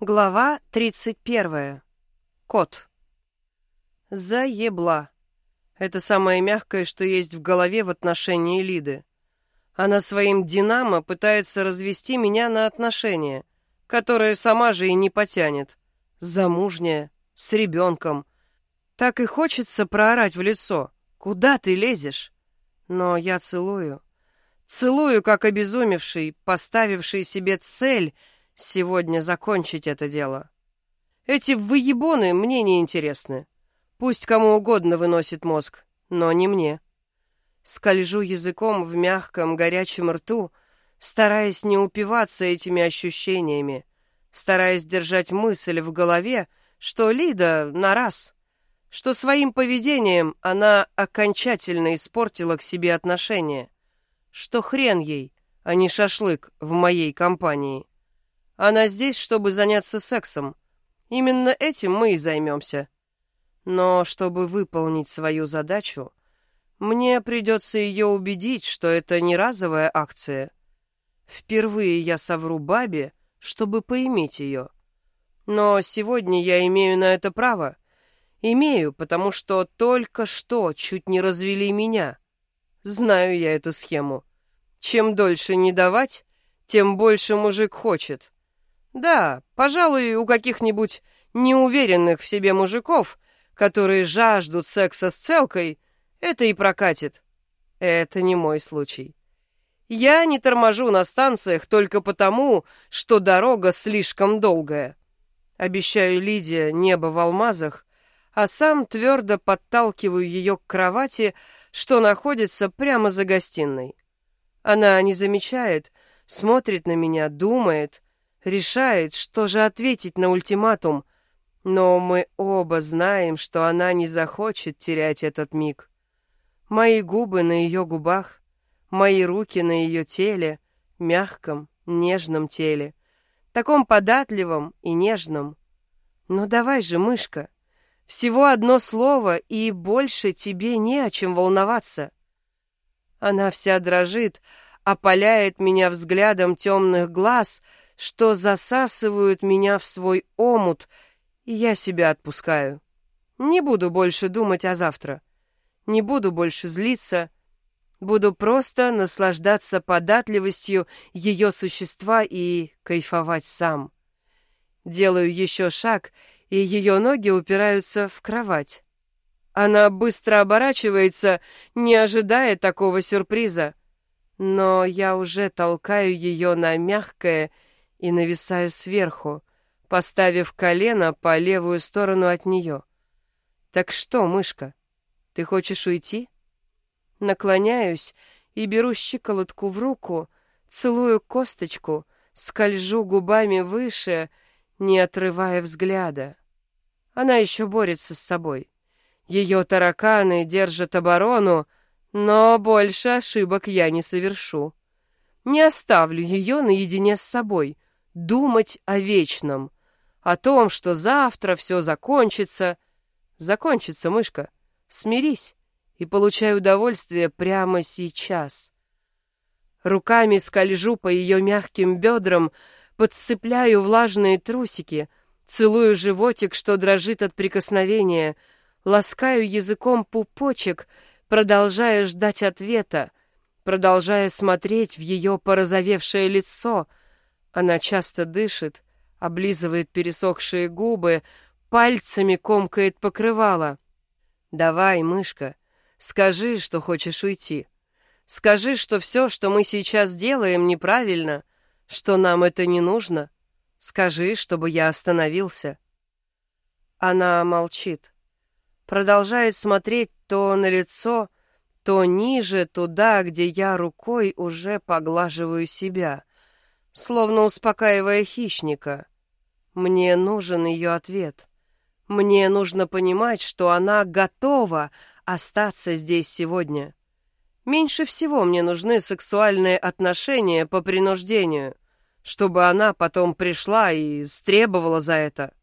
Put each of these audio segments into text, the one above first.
Глава 31. Кот. Заебла. Это самое мягкое, что есть в голове в отношении Лиды. Она своим «Динамо» пытается развести меня на отношения, которые сама же и не потянет. Замужняя, с ребенком. Так и хочется проорать в лицо. «Куда ты лезешь?» Но я целую. Целую, как обезумевший, поставивший себе цель — сегодня закончить это дело. Эти выебоны мне не интересны. Пусть кому угодно выносит мозг, но не мне. Скольжу языком в мягком горячем рту, стараясь не упиваться этими ощущениями, стараясь держать мысль в голове, что Лида на раз, что своим поведением она окончательно испортила к себе отношения, что хрен ей, а не шашлык в моей компании. Она здесь, чтобы заняться сексом. Именно этим мы и займемся. Но чтобы выполнить свою задачу, мне придется ее убедить, что это не разовая акция. Впервые я совру бабе, чтобы поиметь ее. Но сегодня я имею на это право. Имею, потому что только что чуть не развели меня. Знаю я эту схему. Чем дольше не давать, тем больше мужик хочет. Да, пожалуй, у каких-нибудь неуверенных в себе мужиков, которые жаждут секса с целкой, это и прокатит. Это не мой случай. Я не торможу на станциях только потому, что дорога слишком долгая. Обещаю Лидия небо в алмазах, а сам твердо подталкиваю ее к кровати, что находится прямо за гостиной. Она не замечает, смотрит на меня, думает — решает, что же ответить на ультиматум, но мы оба знаем, что она не захочет терять этот миг. Мои губы на ее губах, мои руки на ее теле, мягком, нежном теле, таком податливом и нежном. Ну давай же, мышка, всего одно слово, и больше тебе не о чем волноваться. Она вся дрожит, опаляет меня взглядом темных глаз — что засасывают меня в свой омут, и я себя отпускаю. Не буду больше думать о завтра. Не буду больше злиться. Буду просто наслаждаться податливостью ее существа и кайфовать сам. Делаю еще шаг, и ее ноги упираются в кровать. Она быстро оборачивается, не ожидая такого сюрприза. Но я уже толкаю ее на мягкое и нависаю сверху, поставив колено по левую сторону от нее. «Так что, мышка, ты хочешь уйти?» Наклоняюсь и беру щиколотку в руку, целую косточку, скольжу губами выше, не отрывая взгляда. Она еще борется с собой. Ее тараканы держат оборону, но больше ошибок я не совершу. Не оставлю ее наедине с собой — думать о вечном, о том, что завтра все закончится. Закончится, мышка. Смирись и получай удовольствие прямо сейчас. Руками скольжу по ее мягким бедрам, подцепляю влажные трусики, целую животик, что дрожит от прикосновения, ласкаю языком пупочек, продолжая ждать ответа, продолжая смотреть в ее порозовевшее лицо — она часто дышит, облизывает пересохшие губы, пальцами комкает покрывало. «Давай, мышка, скажи, что хочешь уйти. Скажи, что все, что мы сейчас делаем, неправильно, что нам это не нужно. Скажи, чтобы я остановился». Она молчит, продолжает смотреть то на лицо, то ниже, туда, где я рукой уже поглаживаю себя словно успокаивая хищника. Мне нужен ее ответ. Мне нужно понимать, что она готова остаться здесь сегодня. Меньше всего мне нужны сексуальные отношения по принуждению, чтобы она потом пришла и стребовала за это.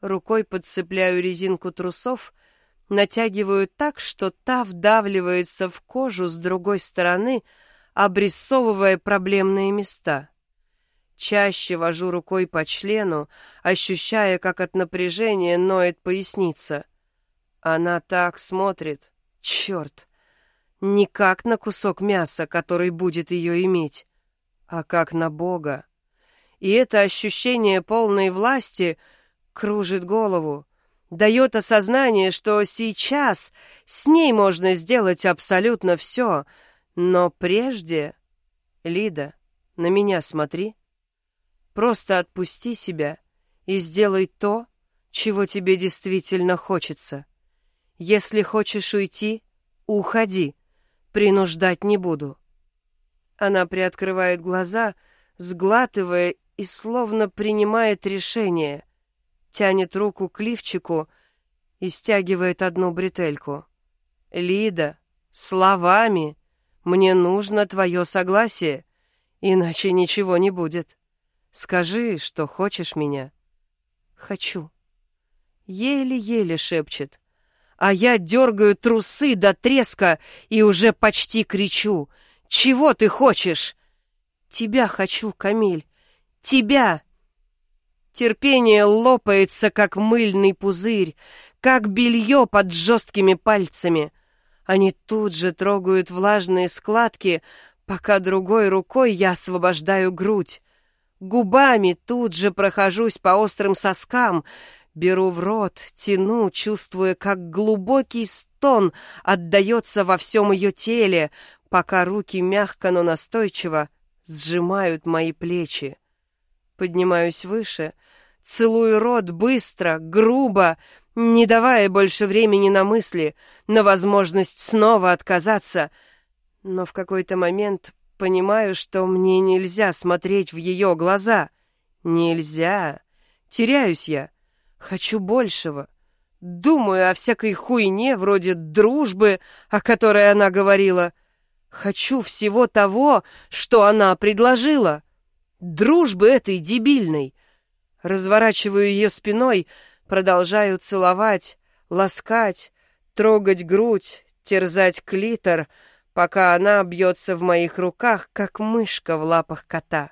Рукой подцепляю резинку трусов, натягиваю так, что та вдавливается в кожу с другой стороны, обрисовывая проблемные места. Чаще вожу рукой по члену, ощущая, как от напряжения ноет поясница. Она так смотрит. Черт! Не как на кусок мяса, который будет ее иметь, а как на Бога. И это ощущение полной власти кружит голову, дает осознание, что сейчас с ней можно сделать абсолютно все, но прежде... Лида, на меня смотри. Просто отпусти себя и сделай то, чего тебе действительно хочется. Если хочешь уйти, уходи, принуждать не буду. Она приоткрывает глаза, сглатывая и словно принимает решение, тянет руку к лифчику и стягивает одну бретельку. «Лида, словами, мне нужно твое согласие, иначе ничего не будет». Скажи, что хочешь меня. Хочу. Еле-еле шепчет. А я дергаю трусы до треска и уже почти кричу. Чего ты хочешь? Тебя хочу, Камиль. Тебя. Терпение лопается, как мыльный пузырь, как белье под жесткими пальцами. Они тут же трогают влажные складки, пока другой рукой я освобождаю грудь. Губами тут же прохожусь по острым соскам, беру в рот, тяну, чувствуя, как глубокий стон отдается во всем ее теле, пока руки мягко, но настойчиво сжимают мои плечи. Поднимаюсь выше, целую рот быстро, грубо, не давая больше времени на мысли, на возможность снова отказаться. Но в какой-то момент Понимаю, что мне нельзя смотреть в ее глаза. Нельзя. Теряюсь я. Хочу большего. Думаю о всякой хуйне вроде дружбы, о которой она говорила. Хочу всего того, что она предложила. Дружбы этой дебильной. Разворачиваю ее спиной, продолжаю целовать, ласкать, трогать грудь, терзать клитор — пока она бьется в моих руках, как мышка в лапах кота.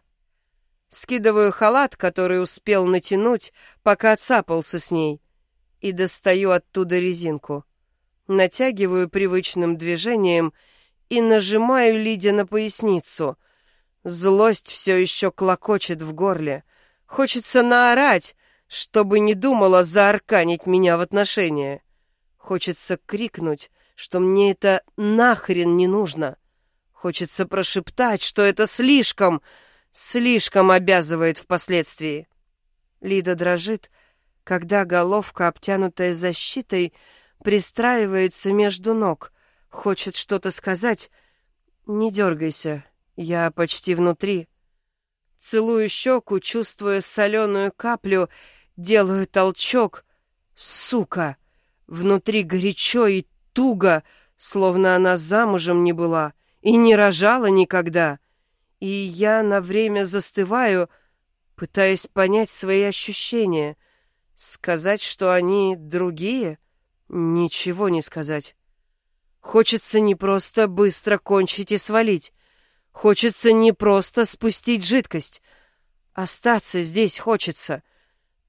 Скидываю халат, который успел натянуть, пока отцапался с ней, и достаю оттуда резинку. Натягиваю привычным движением и нажимаю Лиде на поясницу. Злость все еще клокочет в горле. Хочется наорать, чтобы не думала заарканить меня в отношения. Хочется крикнуть, что мне это нахрен не нужно. Хочется прошептать, что это слишком, слишком обязывает впоследствии. Лида дрожит, когда головка, обтянутая защитой, пристраивается между ног. Хочет что-то сказать. Не дергайся, я почти внутри. Целую щеку, чувствуя соленую каплю, делаю толчок. Сука! Внутри горячо и туго, словно она замужем не была и не рожала никогда. И я на время застываю, пытаясь понять свои ощущения. Сказать, что они другие? Ничего не сказать. Хочется не просто быстро кончить и свалить. Хочется не просто спустить жидкость. Остаться здесь хочется —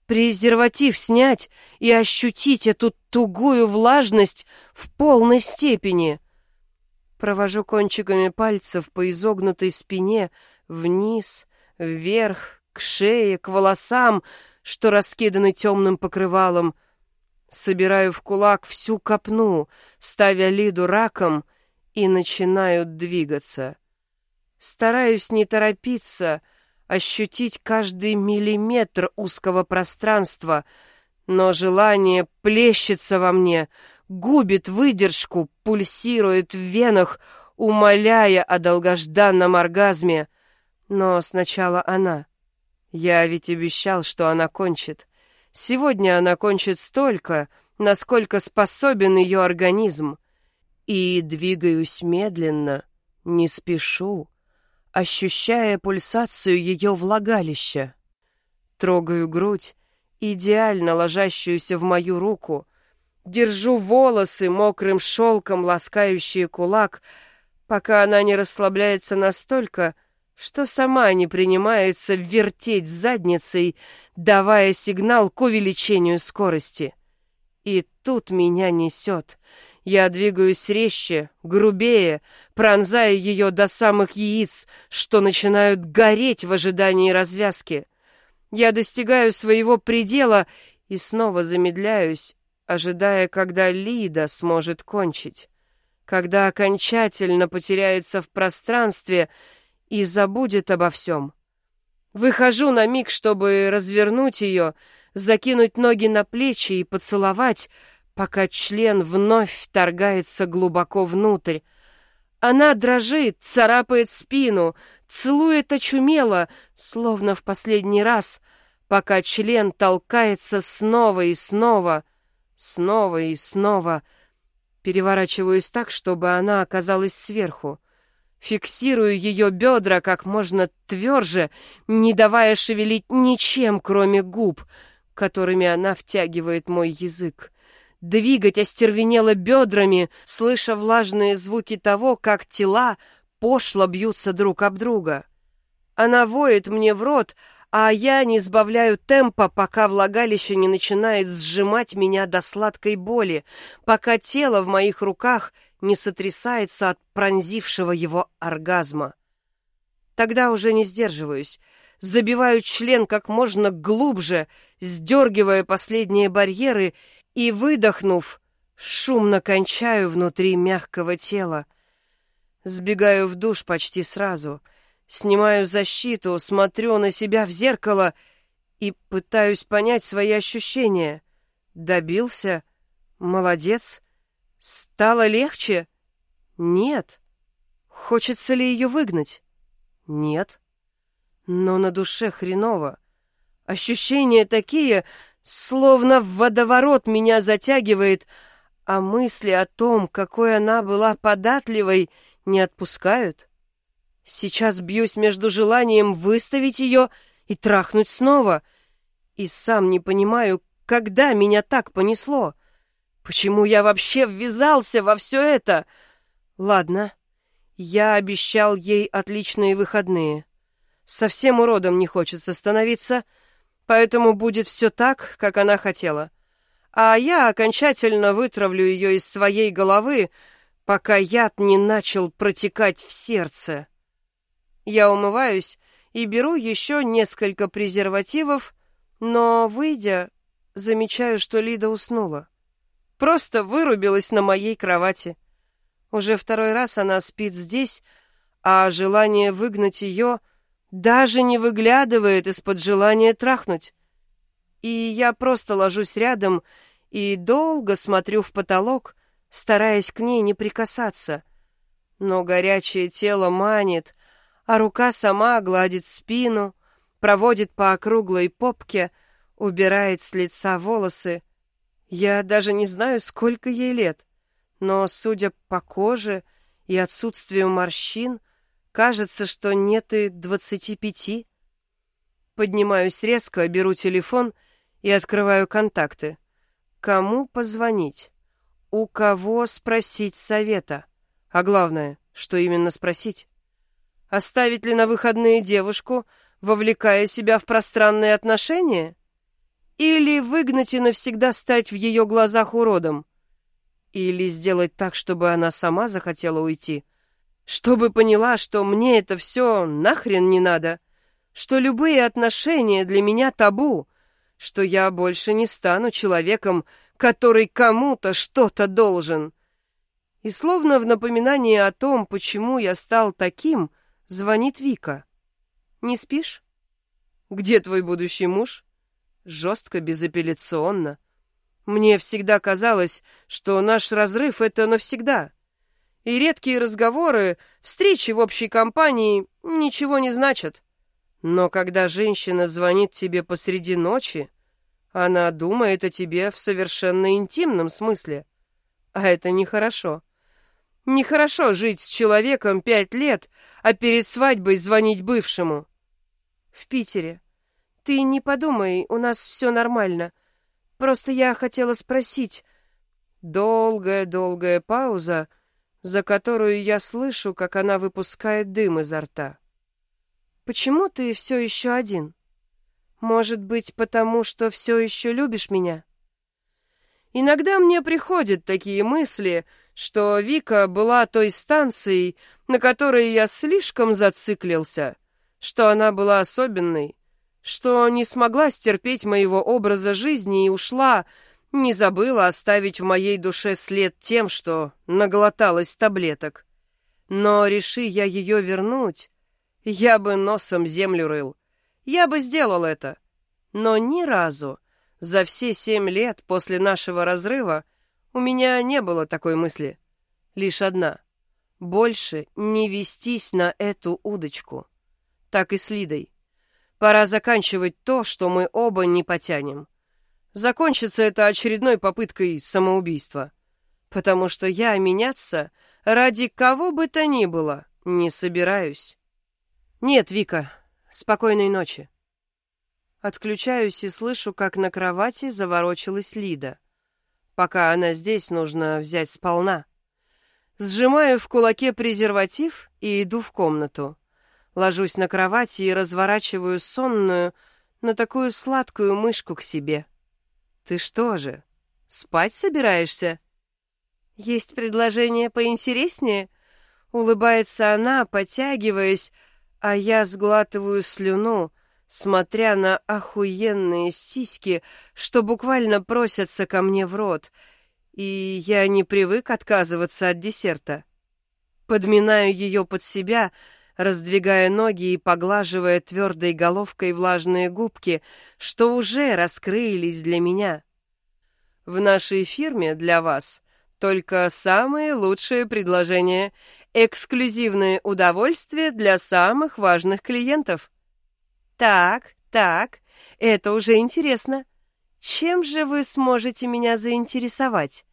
презерватив снять и ощутить эту тугую влажность в полной степени. Провожу кончиками пальцев по изогнутой спине вниз, вверх, к шее, к волосам, что раскиданы темным покрывалом. Собираю в кулак всю копну, ставя Лиду раком, и начинаю двигаться. Стараюсь не торопиться — ощутить каждый миллиметр узкого пространства, но желание плещется во мне, губит выдержку, пульсирует в венах, умоляя о долгожданном оргазме. Но сначала она. Я ведь обещал, что она кончит. Сегодня она кончит столько, насколько способен ее организм. И двигаюсь медленно, не спешу, ощущая пульсацию ее влагалища. Трогаю грудь, идеально ложащуюся в мою руку, держу волосы мокрым шелком, ласкающие кулак, пока она не расслабляется настолько, что сама не принимается вертеть задницей, давая сигнал к увеличению скорости. И тут меня несет. Я двигаюсь резче, грубее, пронзая ее до самых яиц, что начинают гореть в ожидании развязки. Я достигаю своего предела и снова замедляюсь, ожидая, когда Лида сможет кончить, когда окончательно потеряется в пространстве и забудет обо всем. Выхожу на миг, чтобы развернуть ее, закинуть ноги на плечи и поцеловать, пока член вновь вторгается глубоко внутрь. Она дрожит, царапает спину, целует очумело, словно в последний раз, пока член толкается снова и снова, снова и снова. Переворачиваюсь так, чтобы она оказалась сверху. Фиксирую ее бедра как можно тверже, не давая шевелить ничем, кроме губ — которыми она втягивает мой язык. Двигать остервенело бедрами, слыша влажные звуки того, как тела пошло бьются друг об друга. Она воет мне в рот, а я не сбавляю темпа, пока влагалище не начинает сжимать меня до сладкой боли, пока тело в моих руках не сотрясается от пронзившего его оргазма. Тогда уже не сдерживаюсь, забиваю член как можно глубже, сдергивая последние барьеры и, выдохнув, шумно кончаю внутри мягкого тела. Сбегаю в душ почти сразу, снимаю защиту, смотрю на себя в зеркало и пытаюсь понять свои ощущения. Добился? Молодец? Стало легче? Нет. Хочется ли ее выгнать? Нет но на душе хреново. Ощущения такие, словно в водоворот меня затягивает, а мысли о том, какой она была податливой, не отпускают. Сейчас бьюсь между желанием выставить ее и трахнуть снова, и сам не понимаю, когда меня так понесло. Почему я вообще ввязался во все это? Ладно, я обещал ей отличные выходные. Совсем уродом не хочется становиться, поэтому будет все так, как она хотела. А я окончательно вытравлю ее из своей головы, пока яд не начал протекать в сердце. Я умываюсь и беру еще несколько презервативов, но, выйдя, замечаю, что Лида уснула. Просто вырубилась на моей кровати. Уже второй раз она спит здесь, а желание выгнать ее — даже не выглядывает из-под желания трахнуть. И я просто ложусь рядом и долго смотрю в потолок, стараясь к ней не прикасаться. Но горячее тело манит, а рука сама гладит спину, проводит по округлой попке, убирает с лица волосы. Я даже не знаю, сколько ей лет, но, судя по коже и отсутствию морщин, Кажется, что нет и двадцати пяти. Поднимаюсь резко, беру телефон и открываю контакты. Кому позвонить? У кого спросить совета? А главное, что именно спросить? Оставить ли на выходные девушку, вовлекая себя в пространные отношения? Или выгнать и навсегда стать в ее глазах уродом? Или сделать так, чтобы она сама захотела уйти? — чтобы поняла, что мне это все нахрен не надо, что любые отношения для меня табу, что я больше не стану человеком, который кому-то что-то должен. И словно в напоминание о том, почему я стал таким, звонит Вика. «Не спишь?» «Где твой будущий муж?» Жестко, безапелляционно. Мне всегда казалось, что наш разрыв — это навсегда и редкие разговоры, встречи в общей компании ничего не значат. Но когда женщина звонит тебе посреди ночи, она думает о тебе в совершенно интимном смысле. А это нехорошо. Нехорошо жить с человеком пять лет, а перед свадьбой звонить бывшему. В Питере. Ты не подумай, у нас все нормально. Просто я хотела спросить. Долгая-долгая пауза — за которую я слышу, как она выпускает дым изо рта. почему ты все еще один? Может быть, потому что все еще любишь меня? Иногда мне приходят такие мысли, что Вика была той станцией, на которой я слишком зациклился, что она была особенной, что не смогла стерпеть моего образа жизни и ушла, не забыла оставить в моей душе след тем, что наглоталась таблеток. Но реши я ее вернуть, я бы носом землю рыл. Я бы сделал это. Но ни разу за все семь лет после нашего разрыва у меня не было такой мысли. Лишь одна. Больше не вестись на эту удочку. Так и с Лидой. Пора заканчивать то, что мы оба не потянем. Закончится это очередной попыткой самоубийства. Потому что я меняться ради кого бы то ни было не собираюсь. Нет, Вика, спокойной ночи. Отключаюсь и слышу, как на кровати заворочилась Лида. Пока она здесь, нужно взять сполна. Сжимаю в кулаке презерватив и иду в комнату. Ложусь на кровати и разворачиваю сонную, но такую сладкую мышку к себе. Ты что же, спать собираешься? Есть предложение поинтереснее? Улыбается она, потягиваясь, а я сглатываю слюну, смотря на охуенные сиськи, что буквально просятся ко мне в рот, и я не привык отказываться от десерта. Подминаю ее под себя, раздвигая ноги и поглаживая твердой головкой влажные губки, что уже раскрылись для меня. В нашей фирме для вас только самые лучшие предложения, эксклюзивные удовольствия для самых важных клиентов. Так, так, это уже интересно. Чем же вы сможете меня заинтересовать?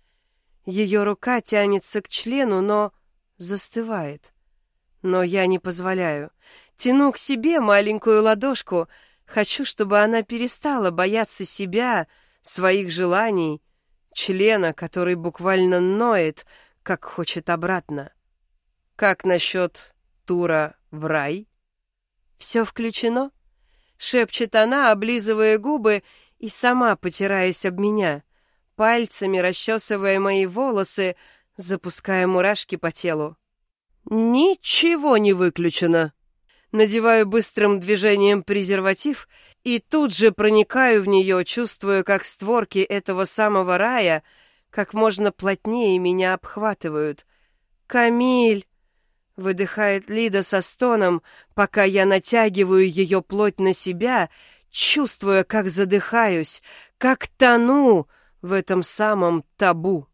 Ее рука тянется к члену, но застывает. Но я не позволяю. Тяну к себе маленькую ладошку, хочу, чтобы она перестала бояться себя, своих желаний, члена, который буквально ноет, как хочет обратно. Как насчет тура в рай? Все включено? шепчет она, облизывая губы и сама потираясь об меня, пальцами расчесывая мои волосы, запуская мурашки по телу. Ничего не выключено. Надеваю быстрым движением презерватив и тут же проникаю в нее, чувствуя, как створки этого самого рая как можно плотнее меня обхватывают. «Камиль!» Выдыхает Лида со стоном, пока я натягиваю ее плоть на себя, чувствуя, как задыхаюсь, как тону в этом самом табу.